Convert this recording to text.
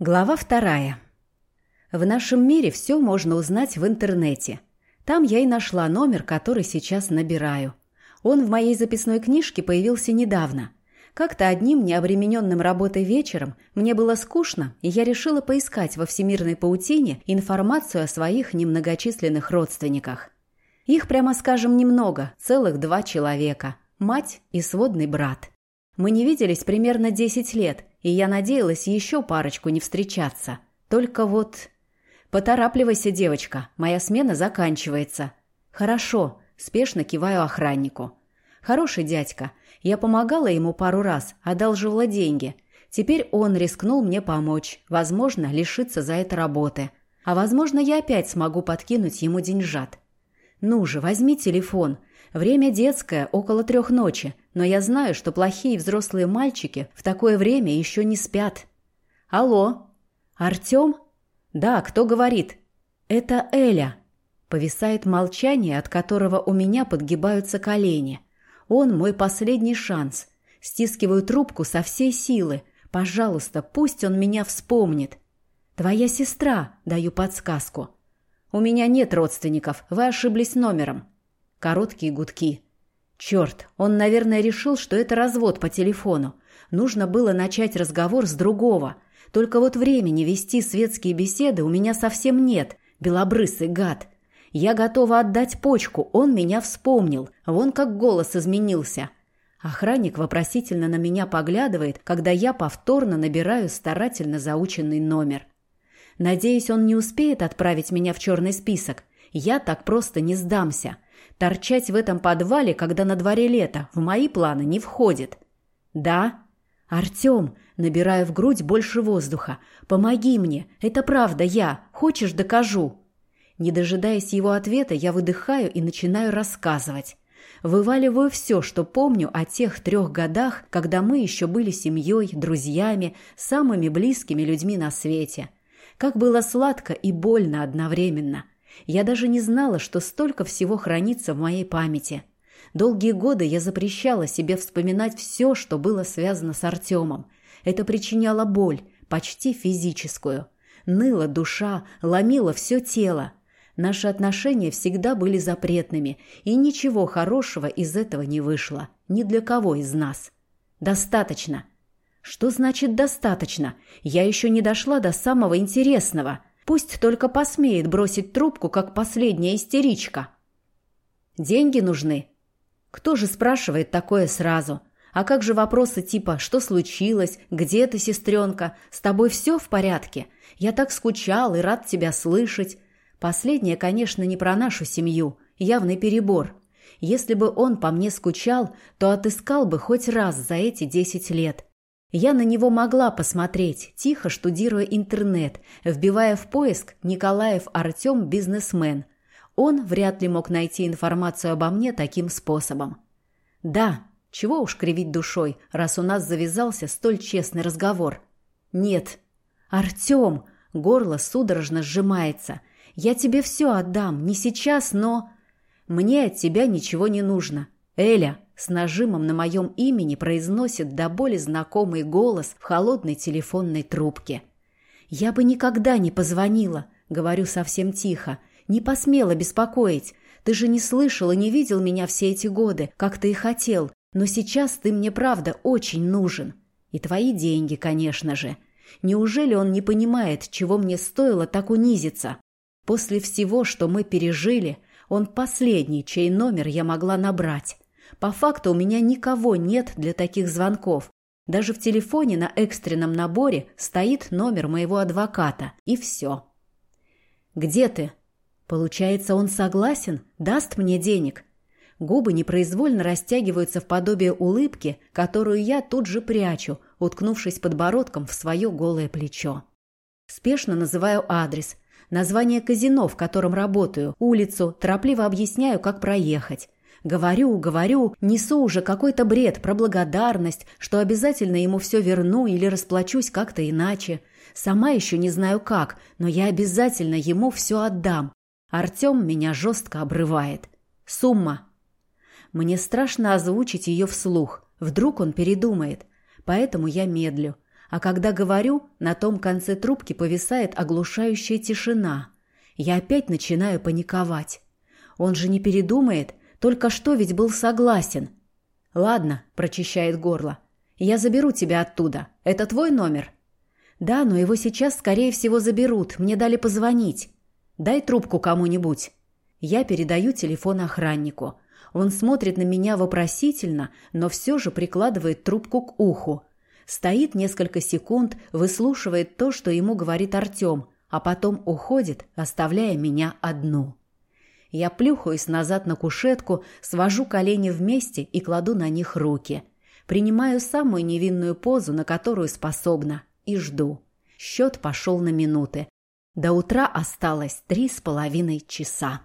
Глава вторая. В нашем мире все можно узнать в интернете. Там я и нашла номер, который сейчас набираю. Он в моей записной книжке появился недавно. Как-то одним необремененным работой вечером мне было скучно, и я решила поискать во всемирной паутине информацию о своих немногочисленных родственниках. Их, прямо скажем, немного, целых два человека – мать и сводный брат. Мы не виделись примерно 10 лет, и я надеялась еще парочку не встречаться. Только вот... «Поторапливайся, девочка, моя смена заканчивается». «Хорошо», – спешно киваю охраннику. «Хороший дядька. Я помогала ему пару раз, одалживала деньги. Теперь он рискнул мне помочь, возможно, лишиться за это работы. А возможно, я опять смогу подкинуть ему деньжат. Ну же, возьми телефон. Время детское, около трех ночи, но я знаю, что плохие взрослые мальчики в такое время еще не спят. Алло? Артем? Да, кто говорит? Это Эля. Повисает молчание, от которого у меня подгибаются колени. Он мой последний шанс. Стискиваю трубку со всей силы. Пожалуйста, пусть он меня вспомнит. Твоя сестра, даю подсказку. У меня нет родственников, вы ошиблись номером. Короткие гудки. Черт, он, наверное, решил, что это развод по телефону. Нужно было начать разговор с другого. Только вот времени вести светские беседы у меня совсем нет. Белобрысый гад. Я готова отдать почку, он меня вспомнил. Вон как голос изменился. Охранник вопросительно на меня поглядывает, когда я повторно набираю старательно заученный номер. Надеюсь, он не успеет отправить меня в черный список. Я так просто не сдамся. Торчать в этом подвале, когда на дворе лето, в мои планы не входит. Да? Артем, набирая в грудь больше воздуха. Помоги мне. Это правда я. Хочешь, докажу. Не дожидаясь его ответа, я выдыхаю и начинаю рассказывать. Вываливаю все, что помню о тех трех годах, когда мы еще были семьей, друзьями, самыми близкими людьми на свете. Как было сладко и больно одновременно – я даже не знала, что столько всего хранится в моей памяти. Долгие годы я запрещала себе вспоминать все, что было связано с Артемом. Это причиняло боль, почти физическую. Ныла душа, ломила все тело. Наши отношения всегда были запретными, и ничего хорошего из этого не вышло. Ни для кого из нас. Достаточно. Что значит «достаточно»? Я еще не дошла до самого интересного – Пусть только посмеет бросить трубку, как последняя истеричка. Деньги нужны. Кто же спрашивает такое сразу? А как же вопросы типа «Что случилось? Где ты, сестренка? С тобой все в порядке? Я так скучал и рад тебя слышать». Последнее, конечно, не про нашу семью. Явный перебор. Если бы он по мне скучал, то отыскал бы хоть раз за эти десять лет. Я на него могла посмотреть, тихо штудируя интернет, вбивая в поиск «Николаев Артем – бизнесмен». Он вряд ли мог найти информацию обо мне таким способом. Да, чего уж кривить душой, раз у нас завязался столь честный разговор. Нет. Артем, горло судорожно сжимается. Я тебе все отдам, не сейчас, но... Мне от тебя ничего не нужно. Эля, с нажимом на моем имени произносит до боли знакомый голос в холодной телефонной трубке. «Я бы никогда не позвонила», — говорю совсем тихо, — «не посмела беспокоить. Ты же не слышал и не видел меня все эти годы, как ты и хотел, но сейчас ты мне правда очень нужен. И твои деньги, конечно же. Неужели он не понимает, чего мне стоило так унизиться? После всего, что мы пережили, он последний, чей номер я могла набрать. По факту у меня никого нет для таких звонков. Даже в телефоне на экстренном наборе стоит номер моего адвоката. И все. «Где ты?» Получается, он согласен? Даст мне денег? Губы непроизвольно растягиваются в подобие улыбки, которую я тут же прячу, уткнувшись подбородком в свое голое плечо. Спешно называю адрес, название казино, в котором работаю, улицу, торопливо объясняю, как проехать. Говорю, говорю, несу уже какой-то бред про благодарность, что обязательно ему все верну или расплачусь как-то иначе. Сама еще не знаю как, но я обязательно ему все отдам. Артем меня жестко обрывает. Сумма. Мне страшно озвучить ее вслух. Вдруг он передумает. Поэтому я медлю. А когда говорю, на том конце трубки повисает оглушающая тишина. Я опять начинаю паниковать. Он же не передумает, только что ведь был согласен. «Ладно», – прочищает горло. «Я заберу тебя оттуда. Это твой номер?» «Да, но его сейчас, скорее всего, заберут. Мне дали позвонить. Дай трубку кому-нибудь». Я передаю телефон охраннику. Он смотрит на меня вопросительно, но все же прикладывает трубку к уху. Стоит несколько секунд, выслушивает то, что ему говорит Артем, а потом уходит, оставляя меня одну. Я плюхаюсь назад на кушетку, свожу колени вместе и кладу на них руки. Принимаю самую невинную позу, на которую способна, и жду. Счет пошел на минуты. До утра осталось три с половиной часа.